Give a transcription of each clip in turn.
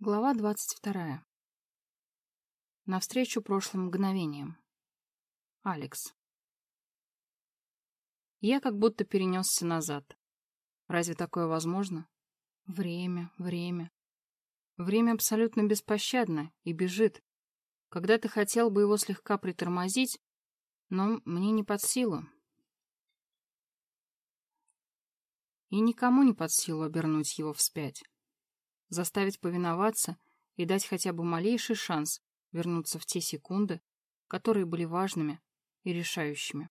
Глава двадцать вторая. Навстречу прошлым мгновениям. Алекс. Я как будто перенесся назад. Разве такое возможно? Время, время. Время абсолютно беспощадно и бежит. Когда ты хотел бы его слегка притормозить, но мне не под силу. И никому не под силу обернуть его вспять заставить повиноваться и дать хотя бы малейший шанс вернуться в те секунды, которые были важными и решающими.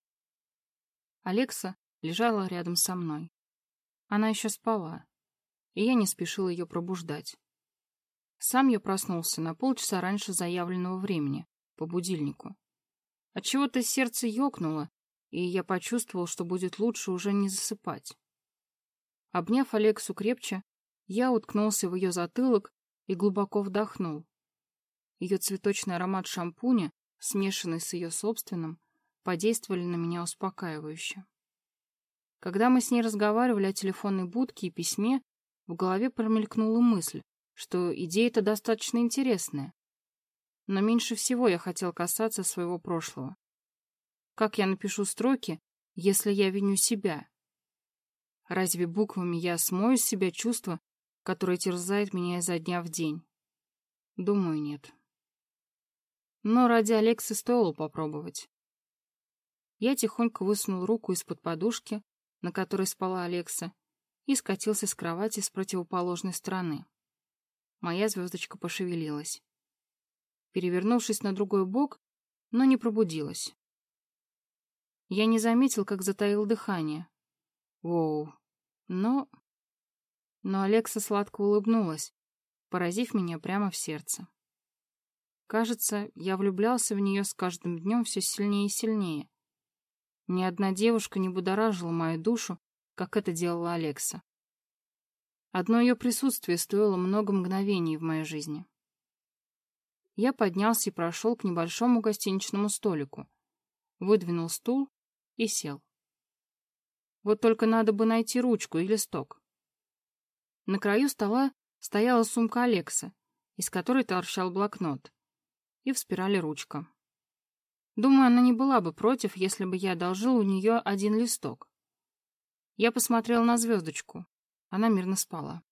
Алекса лежала рядом со мной. Она еще спала, и я не спешил ее пробуждать. Сам я проснулся на полчаса раньше заявленного времени, по будильнику. Отчего-то сердце ёкнуло, и я почувствовал, что будет лучше уже не засыпать. Обняв Алексу крепче, я уткнулся в ее затылок и глубоко вдохнул. Ее цветочный аромат шампуня, смешанный с ее собственным, подействовали на меня успокаивающе. Когда мы с ней разговаривали о телефонной будке и письме, в голове промелькнула мысль, что идея-то достаточно интересная. Но меньше всего я хотел касаться своего прошлого. Как я напишу строки, если я виню себя? Разве буквами я смою с себя чувства, который терзает меня изо дня в день? Думаю, нет. Но ради Алексы стоило попробовать. Я тихонько высунул руку из-под подушки, на которой спала Алекса, и скатился с кровати с противоположной стороны. Моя звездочка пошевелилась. Перевернувшись на другой бок, но не пробудилась. Я не заметил, как затаил дыхание. Воу. Но но Алекса сладко улыбнулась, поразив меня прямо в сердце. Кажется, я влюблялся в нее с каждым днем все сильнее и сильнее. Ни одна девушка не будоражила мою душу, как это делала Алекса. Одно ее присутствие стоило много мгновений в моей жизни. Я поднялся и прошел к небольшому гостиничному столику, выдвинул стул и сел. Вот только надо бы найти ручку и листок. На краю стола стояла сумка Алекса, из которой торчал блокнот, и в спирали ручка. Думаю, она не была бы против, если бы я одолжил у нее один листок. Я посмотрел на звездочку. Она мирно спала.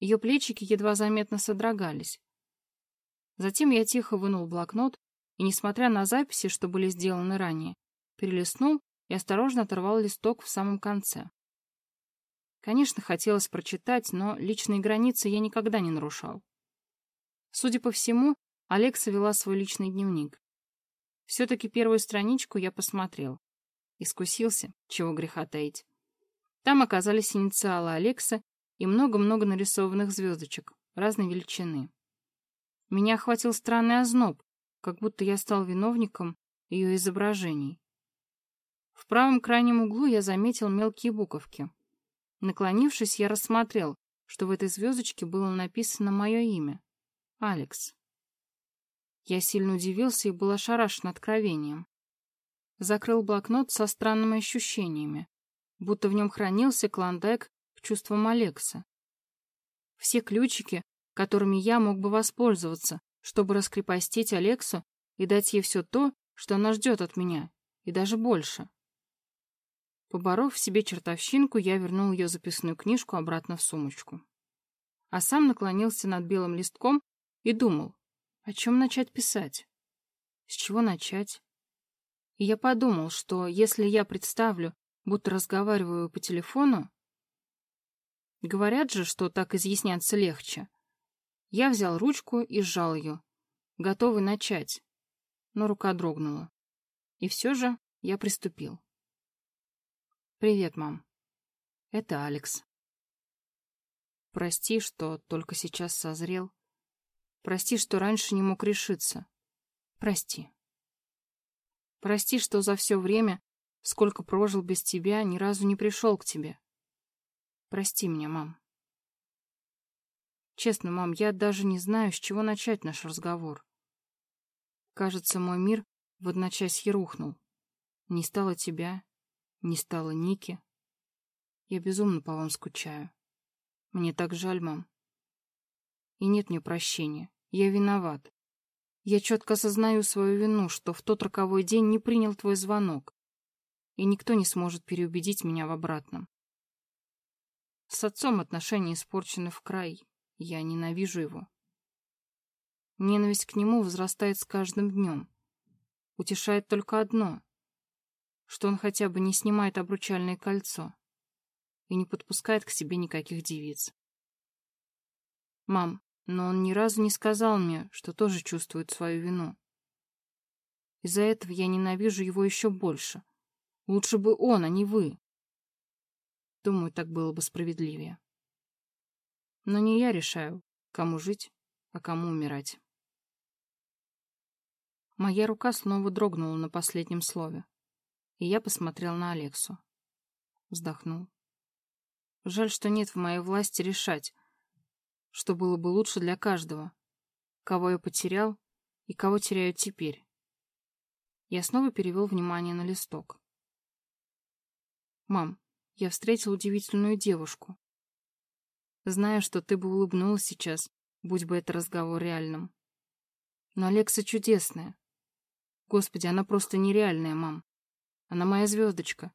Ее плечики едва заметно содрогались. Затем я тихо вынул блокнот и, несмотря на записи, что были сделаны ранее, перелистнул и осторожно оторвал листок в самом конце. Конечно, хотелось прочитать, но личные границы я никогда не нарушал. Судя по всему, Алекса вела свой личный дневник. Все-таки первую страничку я посмотрел. Искусился, чего греха таить. Там оказались инициалы Алекса и много-много нарисованных звездочек разной величины. Меня охватил странный озноб, как будто я стал виновником ее изображений. В правом крайнем углу я заметил мелкие буковки — Наклонившись, я рассмотрел, что в этой звездочке было написано мое имя — Алекс. Я сильно удивился и был ошарашен откровением. Закрыл блокнот со странными ощущениями, будто в нем хранился клондайк к чувствам Алекса. Все ключики, которыми я мог бы воспользоваться, чтобы раскрепостить Алексу и дать ей все то, что она ждет от меня, и даже больше. Поборов в себе чертовщинку, я вернул ее записную книжку обратно в сумочку. А сам наклонился над белым листком и думал, о чем начать писать? С чего начать? И я подумал, что если я представлю, будто разговариваю по телефону, говорят же, что так изъясняться легче. Я взял ручку и сжал ее, готовый начать, но рука дрогнула. И все же я приступил. «Привет, мам. Это Алекс. Прости, что только сейчас созрел. Прости, что раньше не мог решиться. Прости. Прости, что за все время, сколько прожил без тебя, ни разу не пришел к тебе. Прости меня, мам. Честно, мам, я даже не знаю, с чего начать наш разговор. Кажется, мой мир в одночасье рухнул. Не стало тебя, не стало Ники. Я безумно по вам скучаю. Мне так жаль, мам. И нет мне прощения. Я виноват. Я четко осознаю свою вину, что в тот роковой день не принял твой звонок. И никто не сможет переубедить меня в обратном. С отцом отношения испорчены в край. Я ненавижу его. Ненависть к нему возрастает с каждым днем. Утешает только одно, что он хотя бы не снимает обручальное кольцо и не подпускает к себе никаких девиц. Мам, но он ни разу не сказал мне, что тоже чувствует свою вину. Из-за этого я ненавижу его еще больше. Лучше бы он, а не вы. Думаю, так было бы справедливее. Но не я решаю, кому жить, а кому умирать. Моя рука снова дрогнула на последнем слове, и я посмотрел на Алексу. Вздохнул. Жаль, что нет в моей власти решать, что было бы лучше для каждого, кого я потерял и кого теряю теперь. Я снова перевел внимание на листок. «Мам, я встретил удивительную девушку. Знаю, что ты бы улыбнулась сейчас, будь бы это разговор реальным. Но Алекса чудесная. Господи, она просто нереальная, мам. Она моя звездочка.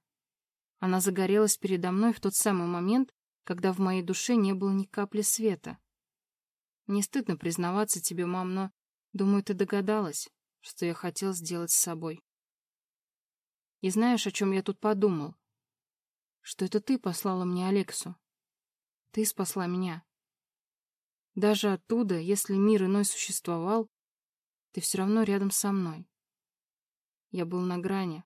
Она загорелась передо мной в тот самый момент, когда в моей душе не было ни капли света. Не стыдно признаваться тебе, мам, но, думаю, ты догадалась, что я хотел сделать с собой. И знаешь, о чем я тут подумал? что это ты послала мне Алексу. Ты спасла меня. Даже оттуда, если мир иной существовал, ты все равно рядом со мной. Я был на грани.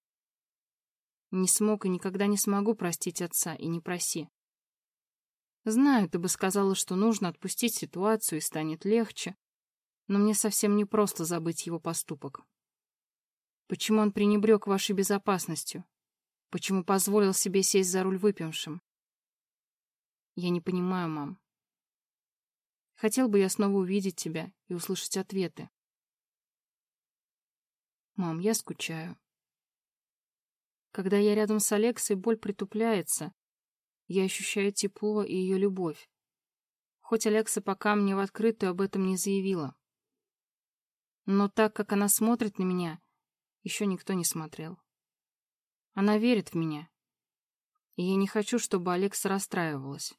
Не смог и никогда не смогу простить отца, и не проси. Знаю, ты бы сказала, что нужно отпустить ситуацию и станет легче, но мне совсем не просто забыть его поступок. Почему он пренебрег вашей безопасностью? Почему позволил себе сесть за руль выпившим? Я не понимаю, мам. Хотел бы я снова увидеть тебя и услышать ответы. Мам, я скучаю. Когда я рядом с Алексой, боль притупляется. Я ощущаю тепло и ее любовь. Хоть Алекса пока мне в открытую об этом не заявила. Но так, как она смотрит на меня, еще никто не смотрел. Она верит в меня. И я не хочу, чтобы Алекса расстраивалась.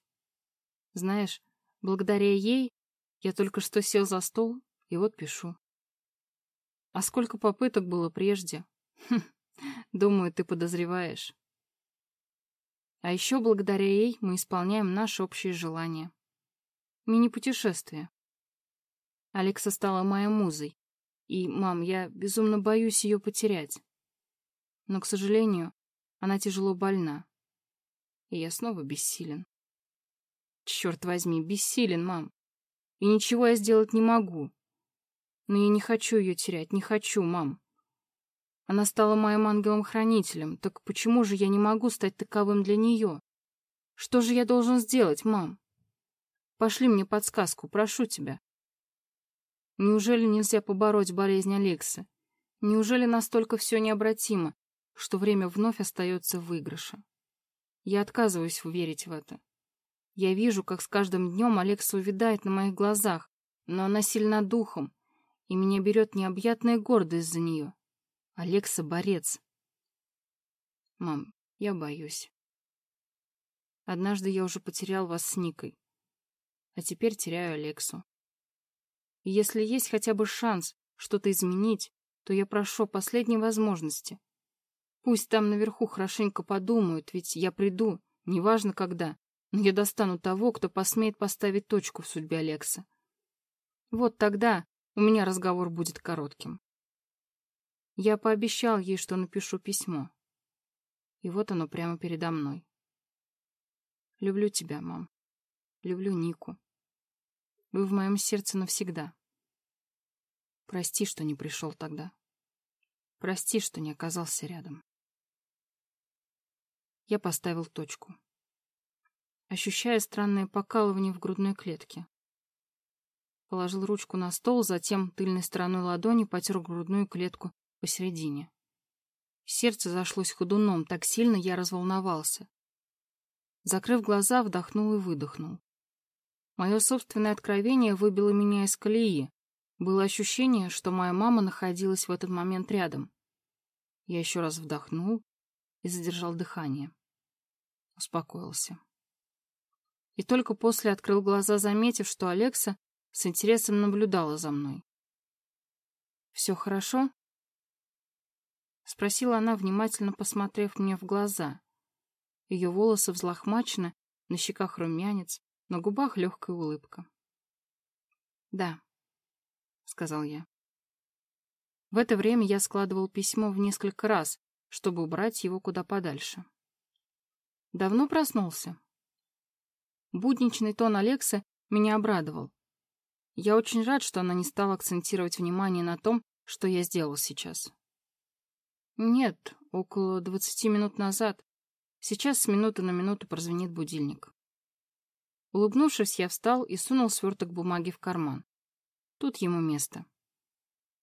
Знаешь, благодаря ей я только что сел за стол и вот пишу. А сколько попыток было прежде? Хм, думаю, ты подозреваешь. А еще благодаря ей мы исполняем наше общее желание. Мини-путешествие. Алекса стала моей музой. И, мам, я безумно боюсь ее потерять но, к сожалению, она тяжело больна. И я снова бессилен. Черт возьми, бессилен, мам. И ничего я сделать не могу. Но я не хочу ее терять, не хочу, мам. Она стала моим ангелом-хранителем, так почему же я не могу стать таковым для нее? Что же я должен сделать, мам? Пошли мне подсказку, прошу тебя. Неужели нельзя побороть болезнь Алекса? Неужели настолько все необратимо, что время вновь остается в выигрыше. Я отказываюсь верить в это. Я вижу, как с каждым днем Алекса увядает на моих глазах, но она сильна духом, и меня берет необъятная гордость за нее. Алекса — борец. Мам, я боюсь. Однажды я уже потерял вас с Никой, а теперь теряю Алексу. И если есть хотя бы шанс что-то изменить, то я прошу последней возможности — Пусть там наверху хорошенько подумают, ведь я приду, неважно когда, но я достану того, кто посмеет поставить точку в судьбе Алекса. Вот тогда у меня разговор будет коротким. Я пообещал ей, что напишу письмо. И вот оно прямо передо мной. Люблю тебя, мам. Люблю Нику. Вы в моем сердце навсегда. Прости, что не пришел тогда. Прости, что не оказался рядом. Я поставил точку. Ощущая странное покалывание в грудной клетке. Положил ручку на стол, затем тыльной стороной ладони потер грудную клетку посередине. Сердце зашлось ходуном, так сильно я разволновался. Закрыв глаза, вдохнул и выдохнул. Мое собственное откровение выбило меня из колеи. Было ощущение, что моя мама находилась в этот момент рядом. Я еще раз вдохнул и задержал дыхание. Успокоился. И только после открыл глаза, заметив, что Алекса с интересом наблюдала за мной. «Все хорошо?» — спросила она, внимательно посмотрев мне в глаза. Ее волосы взлохмачены, на щеках румянец, на губах легкая улыбка. «Да», — сказал я. В это время я складывал письмо в несколько раз, чтобы убрать его куда подальше. Давно проснулся. Будничный тон Алекса меня обрадовал. Я очень рад, что она не стала акцентировать внимание на том, что я сделал сейчас. Нет, около двадцати минут назад. Сейчас с минуты на минуту прозвенит будильник. Улыбнувшись, я встал и сунул сверток бумаги в карман. Тут ему место.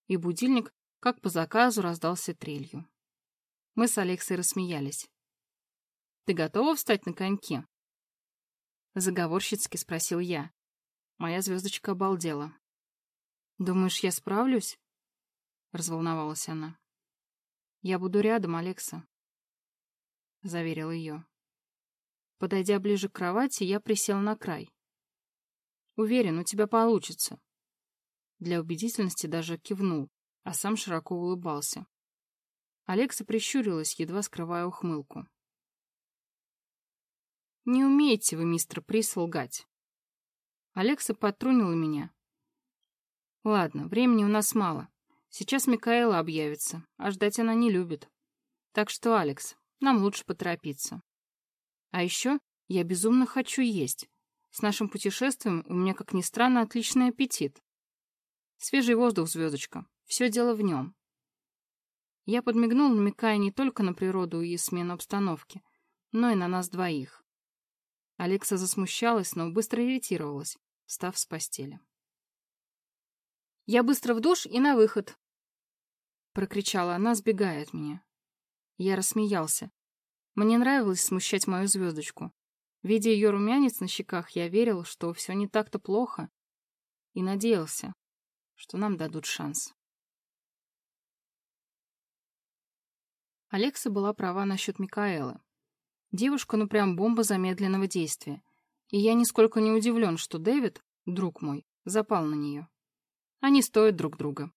И будильник, как по заказу, раздался трелью. Мы с Алексой рассмеялись. «Ты готова встать на коньки?» Заговорщицки спросил я. Моя звездочка обалдела. «Думаешь, я справлюсь?» Разволновалась она. «Я буду рядом, Алекса», — заверил ее. Подойдя ближе к кровати, я присел на край. «Уверен, у тебя получится». Для убедительности даже кивнул, а сам широко улыбался. Алекса прищурилась, едва скрывая ухмылку. «Не умеете вы, мистер Прис, лгать». Алекса подтрунила меня. «Ладно, времени у нас мало. Сейчас Микаэла объявится, а ждать она не любит. Так что, Алекс, нам лучше поторопиться. А еще я безумно хочу есть. С нашим путешествием у меня, как ни странно, отличный аппетит. Свежий воздух, звездочка. Все дело в нем. Я подмигнул, намекая не только на природу и смену обстановки, но и на нас двоих. Алекса засмущалась, но быстро иритировалась, встав с постели. «Я быстро в душ и на выход!» Прокричала она, сбегая от меня. Я рассмеялся. Мне нравилось смущать мою звездочку. Видя ее румянец на щеках, я верил, что все не так-то плохо, и надеялся, что нам дадут шанс. Алекса была права насчет Микаэлы. Девушка, ну прям бомба замедленного действия. И я нисколько не удивлен, что Дэвид, друг мой, запал на нее. Они стоят друг друга.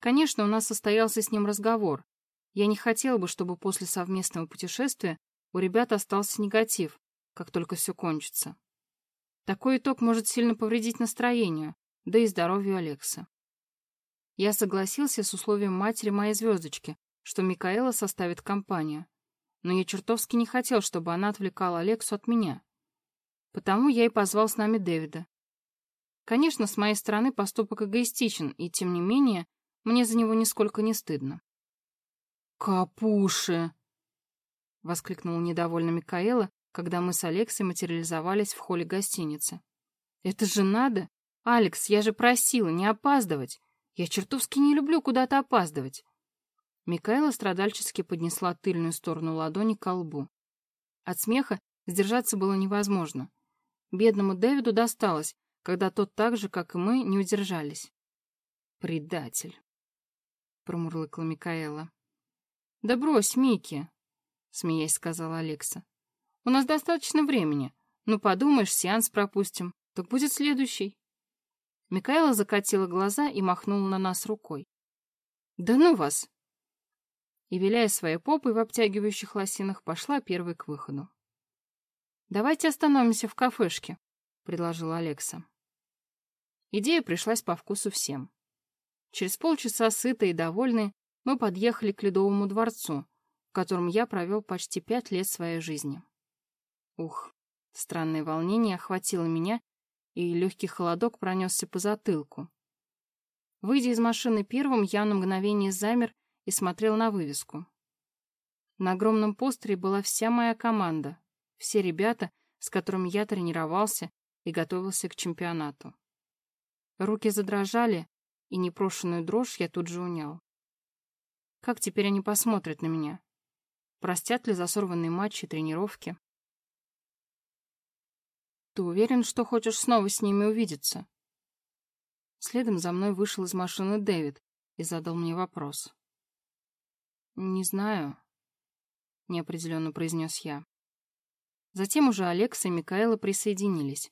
Конечно, у нас состоялся с ним разговор. Я не хотел бы, чтобы после совместного путешествия у ребят остался негатив, как только все кончится. Такой итог может сильно повредить настроению, да и здоровью Алекса. Я согласился с условием матери моей звездочки, что Микаэла составит компанию. Но я чертовски не хотел, чтобы она отвлекала Алексу от меня. Потому я и позвал с нами Дэвида. Конечно, с моей стороны поступок эгоистичен, и, тем не менее, мне за него нисколько не стыдно. «Капуши!» — воскликнула недовольно Микаэла, когда мы с Алексой материализовались в холле гостиницы. «Это же надо! Алекс, я же просила не опаздывать! Я чертовски не люблю куда-то опаздывать!» Микаэла страдальчески поднесла тыльную сторону ладони к лбу. От смеха сдержаться было невозможно. Бедному Дэвиду досталось, когда тот так же, как и мы, не удержались. «Предатель», — промурлыкала Микаэла. «Да брось, Микки», — смеясь сказала Алекса. «У нас достаточно времени. Ну, подумаешь, сеанс пропустим. Так будет следующий». Микаэла закатила глаза и махнула на нас рукой. «Да ну вас!» И, виляя своей попой в обтягивающих лосинах, пошла первой к выходу. «Давайте остановимся в кафешке», — предложила Алекса. Идея пришлась по вкусу всем. Через полчаса, сытые и довольные, мы подъехали к Ледовому дворцу, в котором я провел почти пять лет своей жизни. Ух, странное волнение охватило меня, и легкий холодок пронесся по затылку. Выйдя из машины первым, я на мгновение замер и смотрел на вывеску. На огромном постере была вся моя команда, все ребята, с которыми я тренировался и готовился к чемпионату. Руки задрожали, и непрошенную дрожь я тут же унял. Как теперь они посмотрят на меня? Простят ли за сорванные матчи тренировки? Ты уверен, что хочешь снова с ними увидеться? Следом за мной вышел из машины Дэвид и задал мне вопрос. «Не знаю», — неопределенно произнес я. Затем уже Алекс и Микаэла присоединились.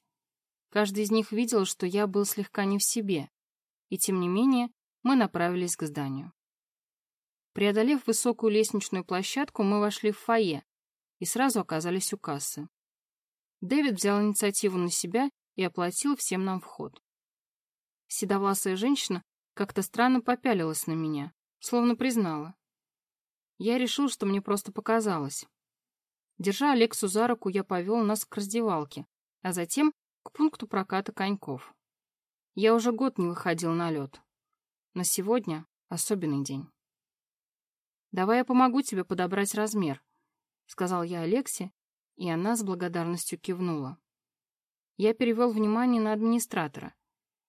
Каждый из них видел, что я был слегка не в себе, и тем не менее мы направились к зданию. Преодолев высокую лестничную площадку, мы вошли в фойе и сразу оказались у кассы. Дэвид взял инициативу на себя и оплатил всем нам вход. Седовласая женщина как-то странно попялилась на меня, словно признала. Я решил, что мне просто показалось. Держа Алексу за руку, я повел нас к раздевалке, а затем к пункту проката коньков. Я уже год не выходил на лед. Но сегодня особенный день. «Давай я помогу тебе подобрать размер», — сказал я Алексе, и она с благодарностью кивнула. Я перевел внимание на администратора.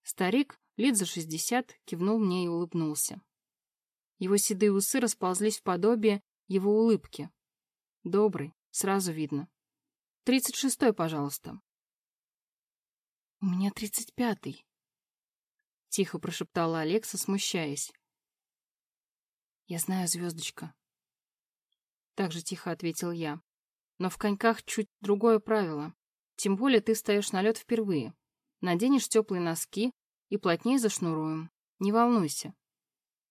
Старик, лет за шестьдесят, кивнул мне и улыбнулся. Его седые усы расползлись в подобие его улыбки. Добрый, сразу видно. Тридцать шестой, пожалуйста. У меня тридцать пятый. Тихо прошептала Алекса, смущаясь. Я знаю, звездочка. Так же тихо ответил я. Но в коньках чуть другое правило. Тем более ты встаешь на лед впервые. Наденешь теплые носки и плотнее зашнуруем. Не волнуйся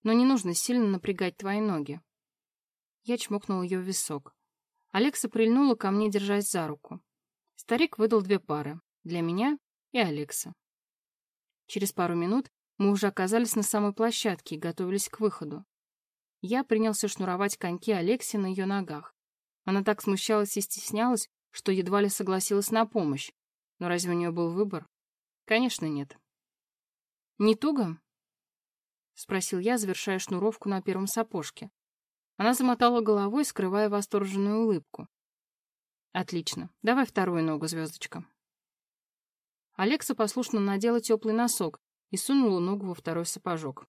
но не нужно сильно напрягать твои ноги. Я чмокнул ее в висок. Алекса прильнула ко мне, держась за руку. Старик выдал две пары — для меня и Алекса. Через пару минут мы уже оказались на самой площадке и готовились к выходу. Я принялся шнуровать коньки Алексе на ее ногах. Она так смущалась и стеснялась, что едва ли согласилась на помощь. Но разве у нее был выбор? Конечно, нет. «Не туго?» — спросил я, завершая шнуровку на первом сапожке. Она замотала головой, скрывая восторженную улыбку. «Отлично. Давай вторую ногу, звездочка». Алекса послушно надела теплый носок и сунула ногу во второй сапожок.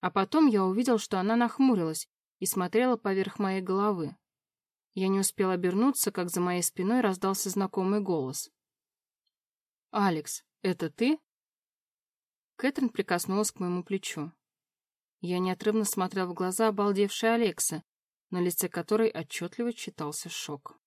А потом я увидел, что она нахмурилась и смотрела поверх моей головы. Я не успел обернуться, как за моей спиной раздался знакомый голос. «Алекс, это ты?» Кэтрин прикоснулась к моему плечу. Я неотрывно смотрел в глаза обалдевшей Алексы, на лице которой отчетливо читался шок.